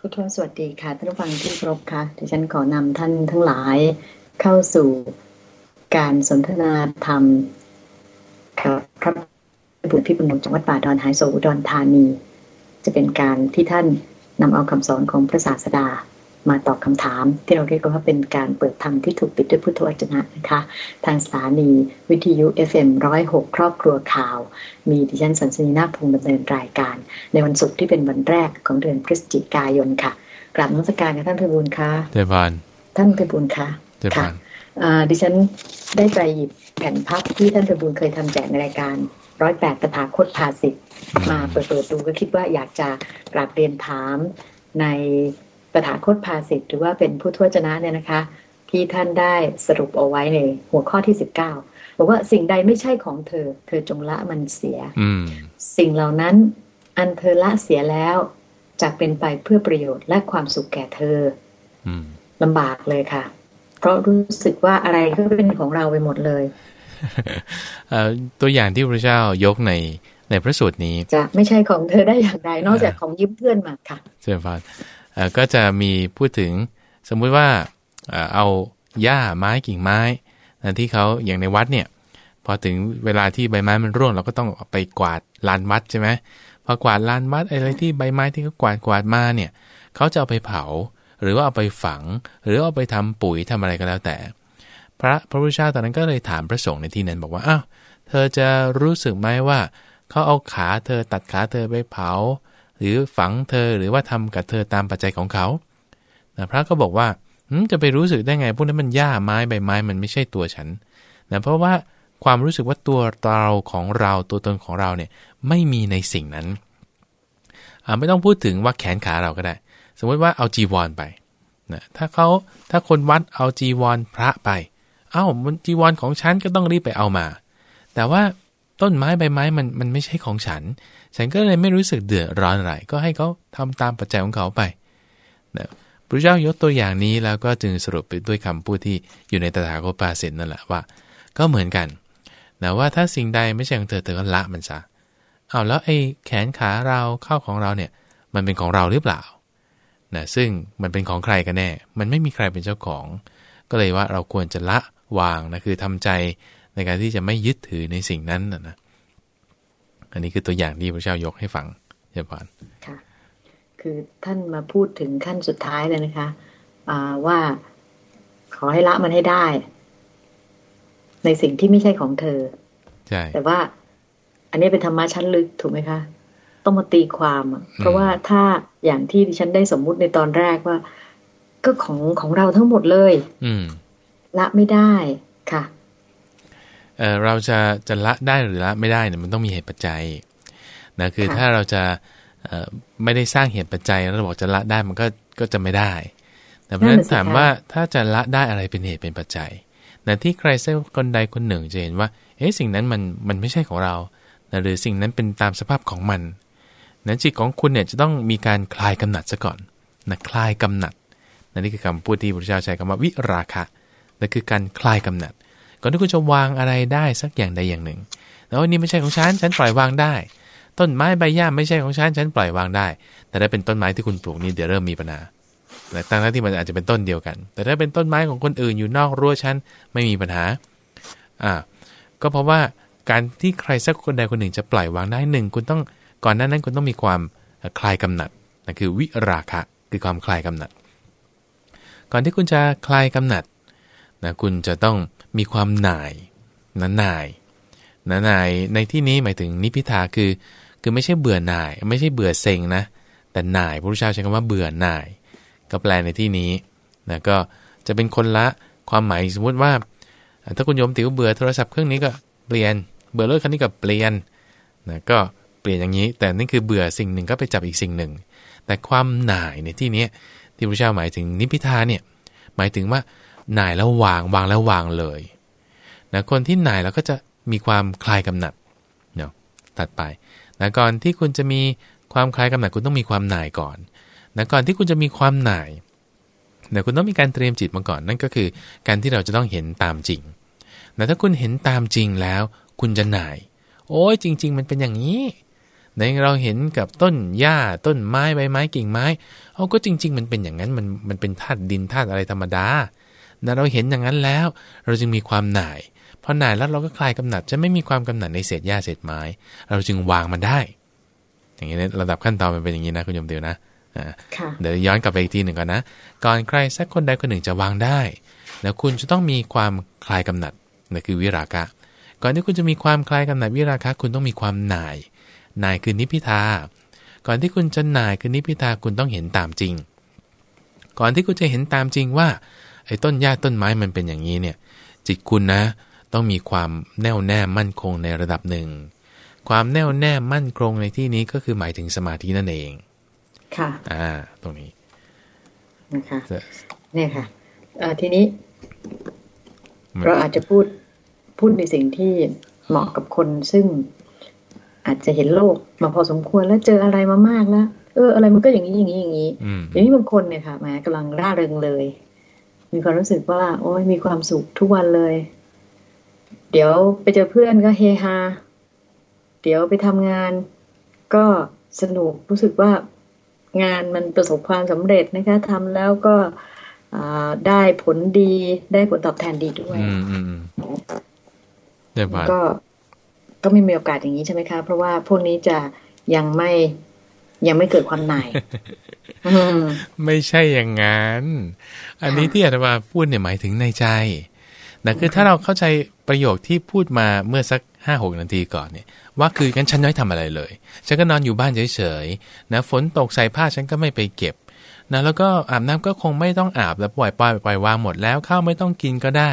ทุกท่านสวัสดีค่ะท่านผู้ฟังที่ครบค่ะดิฉันขอนำท่านทั้งหลายเข้าสู่การสนทนาธรรมกับพระบุตรพิบุญจังหวัดป่าดอนหายโศอุดรธานี จะเป็นการที่ท่านนำเอาคำสอนของพระศาสดา มาตอบคำถาม ที่เราเรียกว่าเป็นการเปิดธรรมที่ถูกปิดด้วยพุทธวจนะนะคะ ทางสถานีวิทยุ FM106 ครอบครัวข่าว มีดิฉันสันสนีนาคพงศ์ดำเนินรายการ ในวันศุกร์ที่เป็นวันแรกของเดือนพฤศจิกายนค่ะกราบนมัสการกับท่านเพบุญค่ะเจบานท่านเพบุญค่ะเจบานอ่าดิฉันได้ไปหยิบแผ่นพับที่ท่านเพบุญเคยทำแจกในรายการร้อยแปดตถาคตภาสิทธิ์มาเปิดเปิดดูก็คิดว่าอยากจะกราบเรียนถามใน ตถาคตภาสิทธิ์หรือว่าเป็นผู้ทวจนะเนี่ยนะคะ ที่ท่านได้สรุปเอาไว้ในหัวข้อที่สิบเก้าบอกว่าสิ่งใดไม่ใช่ของเธอ เธอจงละมันเสียอืมสิ่งเหล่านั้น อันเธอละเสียแล้วจะเป็นไปเพื่อประโยชน์และความสุขแก่เธออืมลำบากเลยค่ะ เพราะรู้สึกว่าอะไรก็เป็นของเราไปหมดเลยเอ่อตัวอย่างที่พระเจ้ายกในในพระสูตรนี้ จะไม่ใช่ของเธอได้อย่างไรนอกจากของยืมเพื่อนมาค่ะเจริญพรเอ่อ ก็จะมีพูดถึงสมมุติว่าเอาหญ้าไม้กิ่งไม้ที่เขาอย่างในวัดเนี่ยพอถึงเวลาที่ใบไม้มันร่วงเราก็ต้องไปกวาดลานวัดใช่ไหมพอกวาดลานวัดอะไรที่ใบไม้ที่เขากวาดกวาดมาเนี่ยเขาจะเอาไปเผาหรือว่าเอาไปฝัง หรือเอาไปทำปุ๋ยทำอะไรก็แล้วแต่ พระพระพุทธเจ้าตอนนั้นก็เลยถามพระสงฆ์ในที่นั้นบอกว่าอ้าวเธอจะรู้สึกไหมว่าเขาเอาขาเธอตัดขาเธอไปเผา หรือฝังเธอหรือว่าทำกับเธอตามปัจจัยของเขานะพระก็บอกว่าจะไปรู้สึกได้ไงพวกนั้นมันหญ้าไม้ใบไม้มันไม่ใช่ตัวฉันนะเพราะว่าความรู้สึกว่าตัวเราของเราตัวตนของเราเนี่ยไม่มีในสิ่งนั้นไม่ต้องพูดถึงว่าแขนขาเราก็ได้ สมมติว่าเอาจีวรไปนะถ้าเขาถ้าคนวัดเอาจีวรพระไป เอ้ามันจีวรของฉันก็ต้องรีบไปเอามา แต่ว่า ต้นไม้ใบไม้มันมันไม่ใช่ของฉัน ฉันก็เลยไม่รู้สึกเดือดร้อนอะไร ก็ให้เขาทำตามปัจจัยของเขาไปนะพระเจ้ายกตัวอย่างนี้แล้วก็จึงสรุปไปด้วยคำพูดที่อยู่ในตถาคตปาสินนั่นแหละว่า ก็เหมือนกันนะว่าถ้าสิ่งใดไม่ใช่ของเธอเธอก็ละมันซะเอาแล้วไอ้แขนขาเราเข้าของเราเนี่ยมันเป็นของเราหรือเปล่านะซึ่งมันเป็นของใครกันแน่ มันไม่มีใครเป็นเจ้าของ ก็เลยว่าเราควรจะละวางนะคือทำใจ ในการที่จะไม่ยึดถือในสิ่งนั้นนะนะอันนี้คือตัวอย่างที่พระเจ้ายกให้ฟังเจ้าพานค่ะ คือท่านมาพูดถึงขั้นสุดท้ายเลยนะคะอ่าว่าขอให้ละมันให้ได้ ในสิ่งที่ไม่ใช่ของเธอใช่แต่ว่าอันนี้เป็นธรรมะชั้นลึกถูกไหมคะ ต้องมาตีความอะเพราะว่าถ้าอย่างที่ดิฉันได้สมมุติในตอนแรกว่า ก็ของของเราทั้งหมดเลย อืมละไม่ได้ค่ะ เออเราจะจะละได้หรือละไม่ได้เนี่ยมันต้องมีเหตุปัจจัยนะคือค่ะถ้าเราจะเอ่อไม่ได้สร้างเหตุปัจจัยแล้วเราบอกจะละได้มันก็ก็จะไม่ได้แต่เพราะฉะนั้นถามว่าถ้าจะละได้อะไรเป็นเหตุเป็นปัจจัยนะที่ใครสักคนใดคนหนึ่งจะเห็นว่า เอ๊ะสิ่งนั้นมันมันไม่ใช่ของเรานะหรือสิ่งนั้นเป็นตามสภาพของมันนั้นจิตของคุณเนี่ยจะต้องมีการคลายกำหนัดซะก่อนนะคลายกำหนัดนะนี่คือคำพูดที่พระพุทธเจ้าใช้คำว่าวิราคะนั่นคือการคลายกำหนัด ก่อนที่คุณจะวางอะไรได้สักอย่างใดอย่างหนึ่งแล้วนนี้ไม่ใช่ของฉันฉันปล่อยวางได้ ต้นไม้ใบหญ้าไม่ใช่ของฉันฉันปล่อยวางได้ แต่ถ้าเป็นต้นไม้ที่คุณปลูกนี่เดี๋ยวเริ่มมีปัญหาแต่ตั้งที่มันอาจจะเป็นต้นเดียวกัน แต่ถ้าเป็นต้นไม้ของคนอื่นอยู่นอกรั้วฉันไม่มีปัญหาอ่าก็เพราะว่าการที่ใครสักคนใดคนหนึ่งจะปล่อยวางได้หนึ่งคุณต้องก่อนหน้านั้นคุณต้องมีความคลายกำหนัดนั่นคือวิราคะคือความคลายกำหนัด ก่อนที่คุณจะคลายกำหนัดนะคุณจะต้อง มีความหน่ายนะหน่ายนะหน่ายในที่นี้หมายถึงนิพิทาคือ คือไม่ใช่เบื่อหน่าย ไม่ใช่เบื่อเซ็งนะ แต่หน่ายพระพุทธเจ้าใช้คำว่าเบื่อหน่ายก็แปลในที่นี้นะก็จะเป็นคนละความหมายสมมุติว่า ถ้าคุณโยมติวเบื่อโทรศัพท์เครื่องนี้ก็เปลี่ยน เบื่อรถคันนี้ก็เปลี่ยนนะก็เปลี่ยนอย่างนี้ แต่นี่คือเบื่อสิ่งหนึ่งก็ไปจับอีกสิ่งหนึ่ง แต่ความหน่ายในที่นี้ที่พระเจ้าหมายถึงนิพพิทาเนี่ยหมายถึงว่า หน่ายแล้ววางวางแล้ววางเลยนะคนที่หน่ายแล้วก็จะมีความคลายกำหนัดเนาะตัดไปนะก่อนที่คุณจะมีความคลายกำหนัดคุณต้องมีความหน่ายก่อนนะก่อนที่คุณจะมีความหน่ายนะคุณต้องมีการเตรียมจิตมาก่อน นั่นก็คือการที่เราจะต้องเห็นตามจริงนะถ้าคุณเห็นตามจริงแล้ว คุณจะหน่าย โอ้ยจริง ๆ มันเป็นอย่างนี้ในเราเห็นกับต้นหญ้าต้นไม้ใบไม้กิ่งไม้เอาก็จริง ๆ มันเป็นอย่างนั้นมันมันเป็นธาตุดินธาตุอะไรธรรมดา นะเราเห็นอย่างนั้นแล้ว เราจึงมีความหน่ายพอหน่ายแล้วเราก็คลายกำหนัด จะไม่มีความกำหนัดในเศษหญ้าเศษไม้ เราจึงวางมันได้ อย่างนี้ระดับขั้นตอนมันเป็นอย่างนี้นะคุณโยมเดียวนะเดี๋ยวย้อนกลับไปอีกทีหนึ่งก่อนนะ ก่อนใครสักคนใดคนหนึ่งจะวางได้ แล้วคุณจะต้องมีความคลายกำหนัดนั่นคือวิราคะ ก่อนที่คุณจะมีความคลายกำหนัดวิราคะ คุณต้องมีความหน่าย หน่ายคือนิพิทา ก่อนที่คุณจะหน่ายคือนิพิทาคุณต้องเห็นตามจริง ก่อนที่คุณจะเห็นตามจริงว่า ไอ้ต้นหญ้าต้นไม้มันเป็นอย่างนี้เนี่ยจิตคุณนะ ต้องมีความแน่วแน่มั่นคงในระดับหนึ่ง ความแน่วแน่มั่นคงในที่นี้ก็คือหมายถึงสมาธินั่นเอง ค่ะ อ่า ตรงนี้นะคะเนี่ยค่ะทีนี้ เราอาจจะพูดพูดในสิ่งที่เหมาะกับคนซึ่งอาจจะเห็นโลกมาพอสมควรแล้วเจออะไรมามากแล้วเอออะไรมันก็อย่างนี้อย่างนี้อย่างนี้อย่างนี้บางคนเนี่ยค่ะแม้กำลังร่าเริงเลย มีความรู้สึกว่า โอ้ยมีความสุขทุกวันเลย เดี๋ยวไปเจอเพื่อนก็เฮฮาเดี๋ยวไปทำงาน ก็สนุกรู้สึกว่างานมันประสบความสำเร็จนะคะทำแล้วก็ได้ผลดีได้ผลตอบแทนดีด้วยก็ก็ไม่มีโอกาสอย่างนี้ใช่ไหมคะ เพราะว่าพวกนี้จะยังไม่ ยังไม่เกิดความหน่ายไม่ใช่อย่างนั้น อันนี้ที่อาตมาพูดเนี่ยหมายถึงในใจนะคือถ้าเราเข้าใจประโยคที่พูดมาเมื่อสักห้าหกนาทีก่อนเนี่ย ว่าคือกันฉันไม่ทำอะไรเลย ฉันก็นอนอยู่บ้านเฉยๆนะฝนตกใส่ผ้าฉันก็ไม่ไปเก็บนะแล้วก็อาบน้ำก็คงไม่ต้องอาบแล้วปล่อยปล่อยปล่อยวางหมดแล้วข้าวไม่ต้องกินก็ได้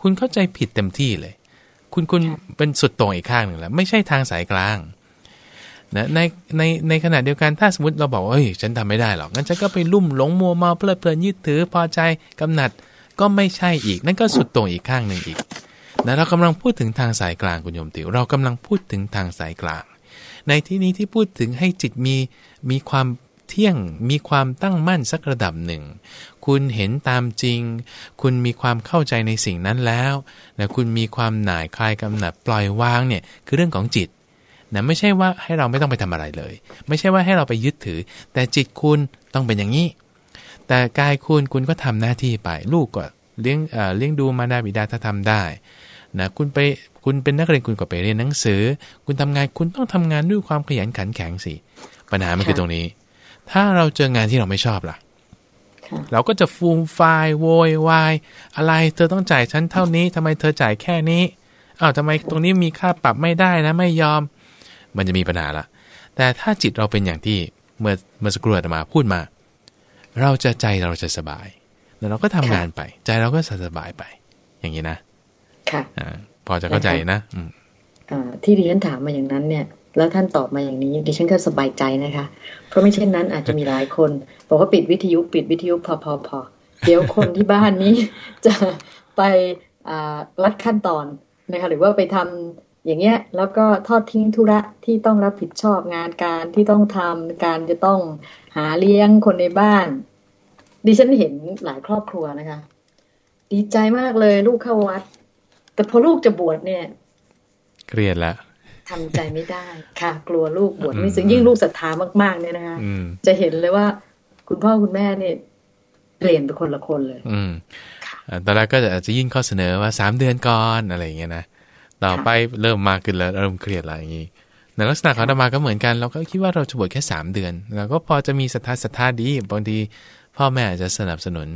คุณเข้าใจผิดเต็มที่เลย คุณคุณเป็นสุดตรงอีกข้างหนึ่งแล้ว ไม่ใช่ทางสายกลาง นะในในในขณะเดียวกันถ้าสมมติเราบอกว่าเฮ้ยฉันทำไม่ได้หรอกงั้นฉันก็ไปลุ่มหลงมัวเมาเพลิดเพลินยึดถือพอใจกำหนัดก็ไม่ใช่อีก นั่นก็สุดตรงอีกข้างหนึ่งอีกนะเรากำลังพูดถึงทางสายกลางคุณโยมติวเรากำลังพูดถึงทางสายกลาง ในที่นี้ที่พูดถึงให้จิตมีมีความเที่ยงมีความตั้งมั่นสักระดับหนึ่ง คุณเห็นตามจริง คุณมีความเข้าใจในสิ่งนั้นแล้วนะคุณมีความหน่ายคลายกำหนัดปล่อยวางเนี่ยคือเรื่องของจิต นะไม่ใช่ว่าให้เราไม่ต้องไปทำอะไรเลย ไม่ใช่ว่าให้เราไปยึดถือ แต่จิตคุณต้องเป็นอย่างนี้ แต่กายคุณคุณก็ทำหน้าที่ไป ลูกก็เลี้ยงเลี้ยงดูมาดาบิดาถ้าทำได้นะคุณไปคุณเป็นนักเรียนคุณก็ไปเรียนหนังสือ คุณทำงานคุณต้องทำงานด้วยความขยันขันแข็งสิปัญหามันคือตรงนี้ ถ้าเราเจองานที่เราไม่ชอบล่ะ เราก็จะฟูมไฟโวยวายอะไรเธอต้องจ่ายฉันเท่านี้ทำไมเธอจ่ายแค่นี้อ้าวทำไมตรงนี้มีค่าปรับไม่ได้นะไม่ยอม มันจะมีปัญหาละ แต่ถ้าจิตเราเป็นอย่างที่เมื่อเมื่อสักครู่มาพูดมา เราจะใจเราจะสบายแล้วเราก็ทำงานไป ใจเราก็สบายไป อย่างนี้นะ ค่ะพอจะเข้าใจนะอืมที่ดิฉันถามมาอย่างนั้นเนี่ยแล้วท่านตอบมาอย่างนี้ดิฉันก็สบายใจนะคะ เพราะไม่เช่นนั้นอาจจะมีหลายคน บอกว่าปิดวิทยุปิดวิทยุพอพอพอเดี๋ยวคนที่บ้านนี้จะไปรัดขั้นตอนนะคะหรือว่าไปทำ อย่างเงี้ย แล้วก็ทอดทิ้งธุระที่ต้องรับผิดชอบงานการที่ต้องทำการจะต้องหาเลี้ยงคนในบ้าน ดิฉันเห็นหลายครอบครัวนะคะ ดีใจมากเลยลูกเข้าวัด แต่พอลูกจะบวชเนี่ย เครียดแล้วทำใจไม่ได้ ค่ะ กลัวลูกบวชไม่ซึ่งยิ่งลูกศรัทธามากๆเนี่ยนะคะจะเห็นเลยว่า คุณพ่อคุณแม่เนี่ยเปลี่ยนเป็นคนละคนเลย อืมตอนแรกก็อาจจะยิ่งข้อเสนอว่าสามเดือนก่อนอะไรอย่างเงี้ยนะ ต่อไปเริ่มมากขึ้นแล้วเริ่มเครียดอะไรอย่างงี้ในลักษณะของธรรมาก็เหมือนกัน เราก็คิดว่าเราจะบวชแค่สามเดือนเราก็พอจะมีศรัทธาศรัทธาดีบางทีพ่อแม่อาจจะสนับสนุน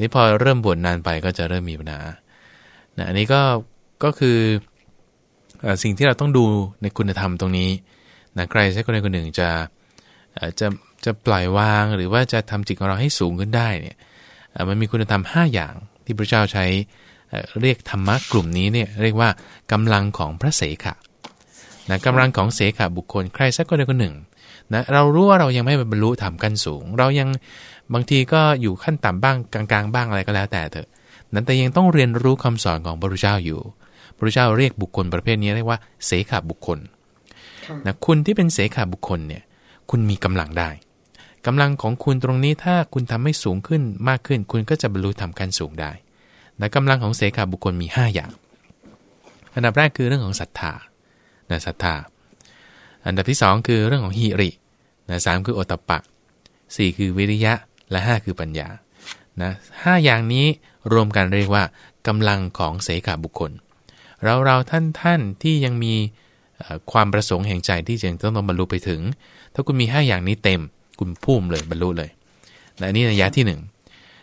นี่พอเริ่มบวชนานไปก็จะเริ่มมีปัญหานะอันนี้ก็ก็คือสิ่งที่เราต้องดูในคุณธรรมตรงนี้นะใครสักคนใดคนหนึ่งจะจะจะปล่อยวางหรือว่าจะทำจิตของเราให้สูงขึ้นได้เนี่ยมันมีคุณธรรม 5 อย่างที่พระเจ้าใช้ เรียกธรรมะกลุ่มนี้เนี่ยเรียกว่ากำลังของพระเสขะนะกำลังของเสขะบุคคลใครสักคนใดคนหนึ่งนะเรารู้ว่าเรายังไม่บรรลุธรรมกันสูง เรายังบางทีก็อยู่ขั้นต่ำบ้างกลางๆ บ้างอะไรก็แล้วแต่เถอะนั้นแต่ยังต้องเรียนรู้คำสอนของพระพุทธเจ้าอยู่ พระเจ้าเรียกบุคคลประเภทนี้เรียกว่าเสขาบุคคลนะคุณที่เป็นเสขาบุคคลเนี่ย คุณมีกำลังได้กำลังของคุณตรงนี้ถ้าคุณทำให้สูงขึ้นมากขึ้น คุณก็จะบรรลุธรรมขั้นสูงได้ นะกำลังของเสขาบุคคลมี 5 อย่าง อันดับแรกคือเรื่องของศรัทธานะศรัทธา อันดับที่สองคือเรื่องของฮิรินะสามคือโอตปะสี่คือวิริยะ และห้าคือปัญญา นะห้าอย่างนี้รวมกันเรียกว่ากำลังของเสขาบุคคล เราเราท่านท่านที่ยังมีความประสงค์แห่งใจที่จะต้องบรรลุไปถึง ถ้าคุณมี 5 อย่างนี้เต็ม คุณพุ่มเลยบรรลุเลยและนี่นัยยะที่หนึ่ง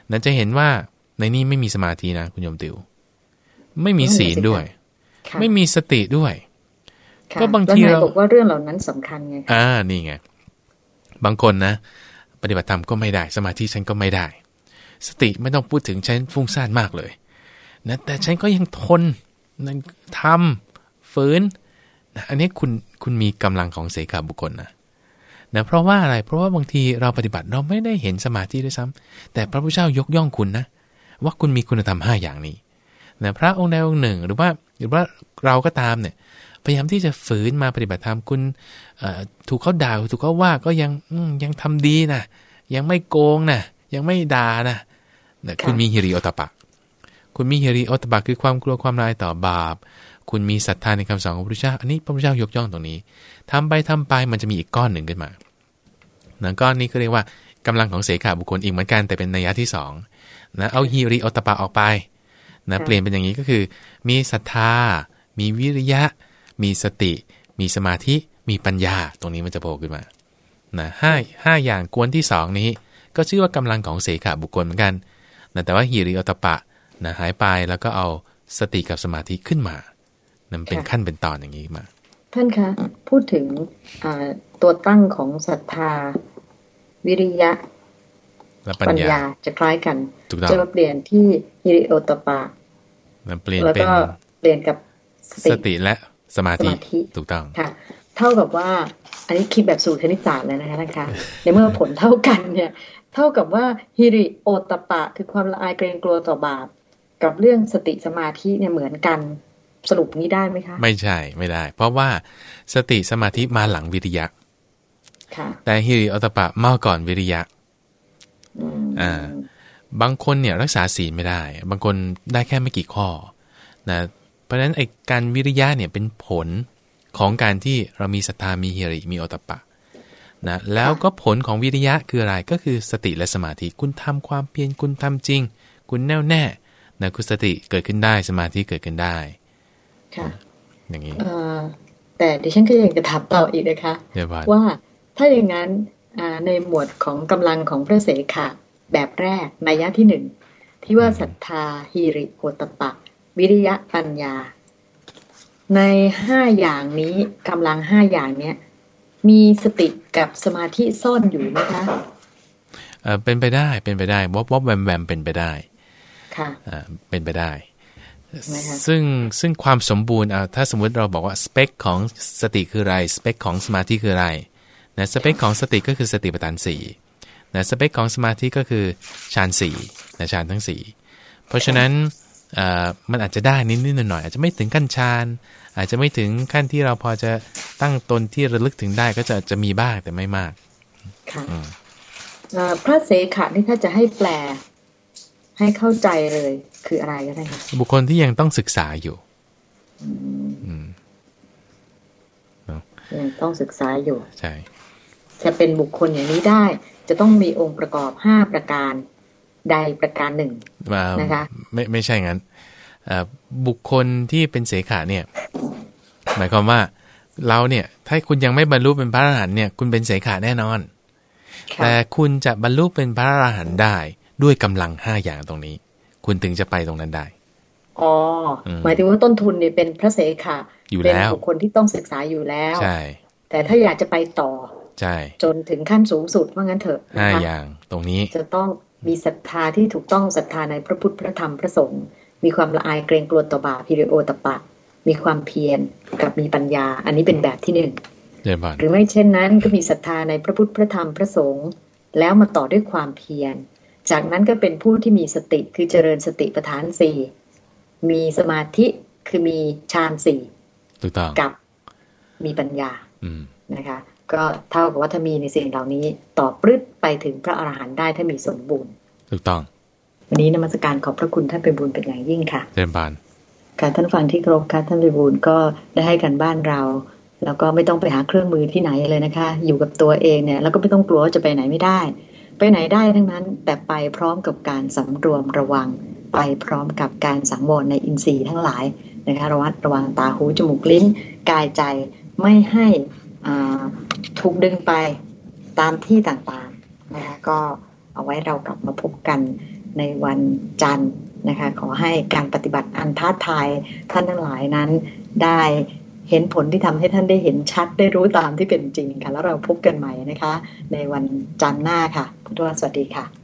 นั้นจะเห็นว่า ในนี้ไม่มีสมาธินะคุณโยมติว ไม่มีศีลด้วย ไม่มีสติด้วย ก็บางทีเราบอกว่าเรื่องเหล่านั้นสำคัญไงอ่านี่ไงบางคนนะ ปฏิบัติธรรมก็ไม่ได้ สมาธิฉันก็ไม่ได้ สติไม่ต้องพูดถึงฉันฟุ้งซ่านมากเลยนะแต่ฉันก็ยังทนทำฝืนนะอันนี้คุณคุณมีกำลังของเสกาบุคคลนะนะเพราะว่าอะไรเพราะว่าบางทีเราปฏิบัติเราไม่ได้เห็นสมาธิด้วยซ้ำแต่พระพุทธเจ้ายกย่องคุณนะ ว่าคุณมีคุณธรรมห้าอย่างนี้นะพระองค์ใดองค์หนึ่ง หรือว่าหรือว่าเราก็ตามเนี่ยพยายามที่จะฝืนมาปฏิบัติธรรมคุณถูกเขาด่าถูกเขาว่าก็ยังยังทำดีนะยังไม่โกงนะยังไม่ด่านะนะคุณมีฮิริโอตปะ คุณมีฮิริโอตปะคือความกลัวความลายต่อบาป คุณมีศรัทธาในคำสอนของพระพุทธเจ้าอันนี้พระพุทธเจ้ายกย่องตรงนี้ทำไปทำไปมันจะมีอีกก้อนหนึ่งขึ้นมานะก้อนนี้ก็เรียกว่า กำลังของเสขาบุคคลอีกเหมือนกันแต่เป็นนัยยะที่2นะเอาฮิริโอตปะออกไปนะเปลี่ยนเป็นอย่างนี้ก็คือ มีศรัทธา มีวิริยะ มีสติ มีสมาธิมีปัญญา ตรงนี้มันจะโผล่ขึ้นมานะห้าห้าอย่างกวนที่สองนี้ ก็ชื่อว่ากำลังของเสขาบุคคลเหมือนกันนะแต่ว่าฮิริโอตปะนะหายไปแล้วก็เอาสติกับสมาธิขึ้นมานั่นเป็นขั้นเป็นตอนอย่างนี้มา ท่านคะ พูดถึงตัวตั้งของศรัทธา วิริยะปัญญาจะคล้ายกันจะมาเปลี่ยนที่ฮิริโอตปะเปลี่ยนแล้วก็เปลี่ยนกับสติและสมาธิถูกต้องค่ะ เท่ากับว่า อันนี้คิดแบบสูตรคณิตศาสตร์เลยนะคะนะคะในเมื่อผลเท่ากันเนี่ย เท่ากับว่าฮิริโอตปะ คือความละอายเกรงกลัวต่อบาปกับเรื่องสติสมาธิเนี่ยเหมือนกันสรุปนี้ได้ไหมคะ ไม่ใช่ไม่ได้ เพราะว่าสติสมาธิมาหลังวิริยะ แต่ฮิริโอตปะมาก่อนวิริยะอ่าบางคนเนี่ยรักษาศีลไม่ได้ บางคนได้แค่ไม่กี่ข้อนะเพราะฉะนั้นไอ้การวิริยะเนี่ยเป็นผลของการที่เรามีศรัทธามีเฮริมีโอตปะนะแล้วก็ผลของวิริยะคืออะไรก็คือสติและสมาธิคุณทำความเพียรคุณทำจริง คุณแน่วแน่นะคุณสติเกิดขึ้นได้สมาธิเกิดขึ้นได้ค่ะอย่างนี้แต่ดิฉันก็ยังจะถามต่ออีกนะคะว่า ถ้าอย่างนั้นในหมวดของกำลังของพระเสขะแบบแรกนัยยะที่หนึ่งที่ว่าศรัทธาฮิริโอตปะ วิริยะปัญญา ในห้าอย่างนี้กำลังห้าอย่างเนี้ยมีสติกับสมาธิซ่อนอยู่ไหมคะเออเป็นไปได้เป็นไปได้วอบวอบแวมแวมเป็นไปได้ค่ะอ่าเป็นไปได้ ซึ่งซึ่งความสมบูรณ์อ่าถ้าสมมุติเราบอกว่าสเปคของสติคืออะไรสเปคของสมาธิคืออะไร นะสเปคของสติก็คือสติปัฏฐานสี่นะสเปคของสมาธิก็คือฌานสี่นะฌานทั้งสี่เพราะฉะนั้นมันอาจจะได้นิดนิดหน่อยอาจจะไม่ถึงขั้นฌานอาจจะไม่ถึงขั้นที่เราพอจะตั้งตนที่ระลึกถึงได้ก็จะจะมีบ้างแต่ไม่มากค่ะพระเสขะนี่ถ้าจะให้แปล ให้เข้าใจเลยคืออะไรก็ได้ค่ะบุคคลที่ยังต้องศึกษาอยู่ยังต้องศึกษาอยู่ ใช่ จะเป็นบุคคลอย่างนี้ได้ จะต้องมีองค์ประกอบห้าประการใดประการหนึ่งนะคะไม่ไม่ใช่งั้นบุคคลที่เป็นเสขาเนี่ย หมายความว่าเราเนี่ย ถ้าคุณยังไม่บรรลุเป็นพระอรหันต์เนี่ย คุณเป็นเสขาแน่นอน แต่คุณจะบรรลุเป็นพระอรหันต์ได้ด้วยกำลังห้าอย่างตรงนี้ คุณถึงจะไปตรงนั้นได้อ๋อหมายถึงว่าต้นทุนเนี่ยเป็นพระเสขะอยู่แล้วเป็นบุคคลที่ต้องศึกษาอยู่แล้วใช่แต่ถ้าอยากจะไปต่อ ใช่จนถึงขั้นสูงสุดว่างั้นเถอะห้าอย่างตรงนี้จะต้องมีศรัทธาที่ถูกต้องศรัทธาในพระพุทธพระธรรมพระสงฆ์มีความละอายเกรงกลัวต่อบาปพิริโอตปะ มีความเพียรกับมีปัญญา อันนี้เป็นแบบที่หนึ่งหรือไม่เช่นนั้นก็มีศรัทธาในพระพุทธพระธรรมพระสงฆ์แล้วมาต่อด้วยความเพียร จากนั้นก็เป็นผู้ที่มีสติคือเจริญสติปัฏฐานสี่มีสมาธิคือมีฌานสี่กับมีปัญญานะคะ ก็เท่ากับว่าถ้ามีในสิ่งเหล่านี้ ต่อปรึดไปถึงพระอรหันต์ได้ถ้ามีสมบูรณ์ถูกต้อง วันนี้นมัสการขอบพระคุณท่านเป็นบุญเป็นอย่างยิ่งค่ะเจริญบานค่ะท่านฟังที่ครบค่ะท่านเป็นบุญก็ได้ให้กันบ้านเรา แล้วก็ไม่ต้องไปหาเครื่องมือที่ไหนเลยนะคะ อยู่กับตัวเองเนี่ย แล้วก็ไม่ต้องกลัวว่าจะไปไหนไม่ได้ ไปไหนได้ทั้งนั้น แต่ไปพร้อมกับการสำรวมระวัง ไปพร้อมกับการสังวรในอินทรีย์ทั้งหลายนะคะระวัดระวังตาหูจมูกลิ้นกายใจไม่ให้ ถูกดึงไปตามที่ต่างๆนะคะก็เอาไว้เรากลับมาพบกันในวันจันทร์นะคะขอให้การปฏิบัติอันท้าทายท่านทั้งหลายนั้นได้เห็นผลที่ทำให้ท่านได้เห็นชัดได้รู้ตามที่เป็นจริงค่ะ แล้วเราพบกันใหม่นะคะ ในวันจันทร์หน้าค่ะพุทธวสวัสดีค่ะ